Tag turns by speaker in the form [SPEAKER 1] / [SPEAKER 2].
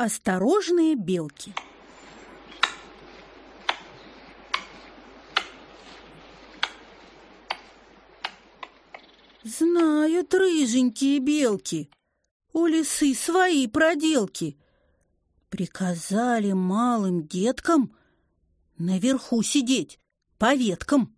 [SPEAKER 1] Осторожные белки. Знают рыженькие белки, у лисы свои проделки. Приказали малым деткам наверху сидеть по веткам.